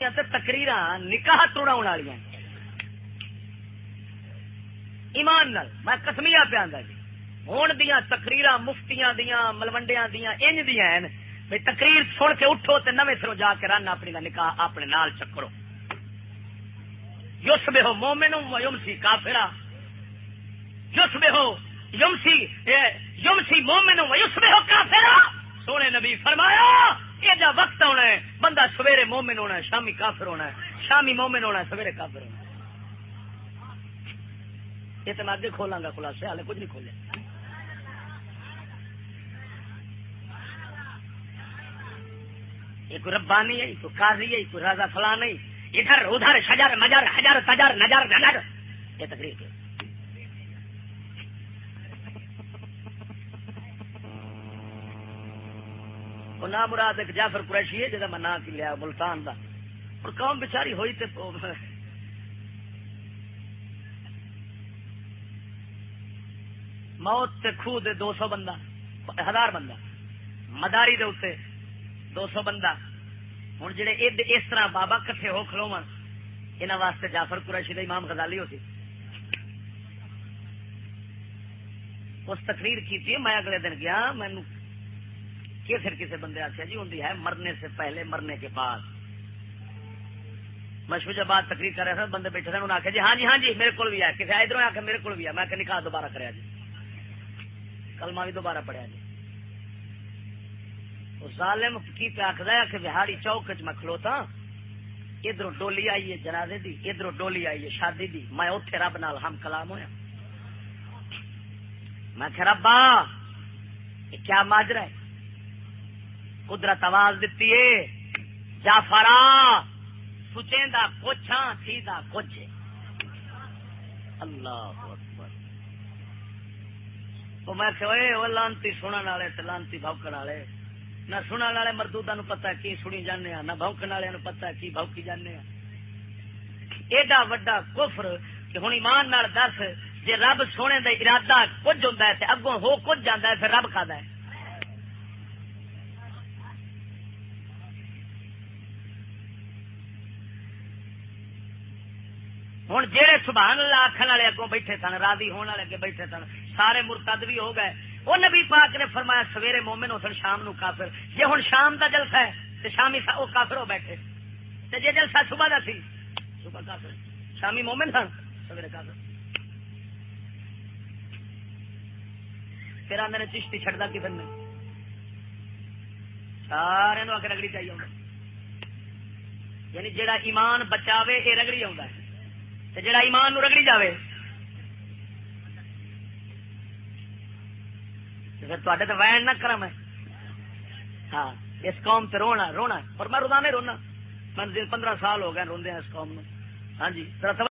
تقریر نکاح توڑا والی ایمان نال میں کسمیا پیا جی ہوں دیا تقریر مفتیاں دیا ملوڈیا دیا انج دیا تقریر سن کے اٹھو تو نویں سرو جا کے رن اپنی کا نکاح اپنے نال چکرو یوس بے ہو مومن یم سی کافرا یوس بے ہو یم سی یم سی مومن یوس بے ہو کافرا سونے نبی فرمایا یہ جا وقت ہونا ہے بندہ سویرے مومن ہونا ہے، شامی کافر ہونا ہے۔ شامی مومن ہونا ہے، سویرے کافر ہونا ہے۔ یہ تو میں اگے کھولا گا خلاصے ہالے کچھ نہیں کھولے۔ یہ کوئی ربانی ہے کوئی قاضی ہے کوئی راجا فلان نہیں۔ ادھر ادھر، شجر، مجر، حجر، تجر، نجر نجر۔ یہ تقریر ہے مراد ایک جعفر قریشی ہے جہاں میں نام کی لیا، ملتان دا۔ اور قوم بچاری ہوئی تے موت تے خو دے دو سو بندہ، ہزار بندہ۔ مداری دے اتنے دو سو بندہ۔ ہوں جڑے اس طرح بابا کٹھے ہو کھلو انہوں واسطے جعفر قریشی دا امام غزالی ہوتی اس تقریر کی میں اگلے دن گیا مینو پھر کسی بندے آخیا جی ہوں ہے مرنے سے پہلے، مرنے کے بعد۔ مشہور جب بات تقریر کر رہے تھے بندے بیٹھے تھے، انہوں نے آخیا جی ہاں جی ہاں جی میرے کو بھی ہے۔ کسی ادھر آ کے میرے کو بھی ہے۔ میں کہ نکاح دوبارہ کریا جی کلمہ بھی دوبارہ پڑھیا جی ظالم کی پہ آخر ہے کہ بہاڑی چوک چ میں کھلوتا ادھر ڈولی آئی ہے جنازے دی ادھر ڈولی آئی ہے شادی دی۔ میں اتنے رب نال ہم کلام ہوا میں کہ ربا، یہ کیا ماجرا ہے؟ قدرت آواز دیتی ہے۔ جافرا سچیندا کچھ ہاں سیدھا کچھ اللہ تو میں کہ وہ لانتی سنن والے لانتی بوکن والے۔ نہ سنن والے مردودا نو پتا کی سنی جانے ہاں، نہ بوکن والے پتا کی بوکی جانے ہاں۔ ایڈا وڈا کفر کہ ہوں ایمان نال دس جی رب سونے دا ارادہ کچھ ہوں اگوں ہو کچھ جانا ہے، پھر رب کھا ہے۔ ہوں جہے سبحان اللہ آخر والے اگوں بیٹھے سن، راضی ہونے والے اگے بیٹھے سن، سارے مرتد بھی ہو گئے۔ وہ نبی پاک نے فرمایا، سویرے مومن ہو سن شام نو کافر۔ جی ہوں شام کا جلسہ ہے تو شامی وہ کافر ہو بیٹھے۔ تو جی جلسہ صبح کا سی، صبح کافر۔ شامی مومن سن، سویرے کافر۔ پھر آدھے چشتی چڑھتا کسی نے سارے آ کے رگڑی چاہیے یعنی جہاں ایمان بچاوے یہ رگڑی آ جڑا ایمان نو رگڑی جائے پھر تو وین نہ کرم ہے ہاں اس قوم تے رونا رونا۔ اور میں روزانے رونا۔ من پندرہ سال ہو گئے روندے اس قوم نو۔ ہاں جی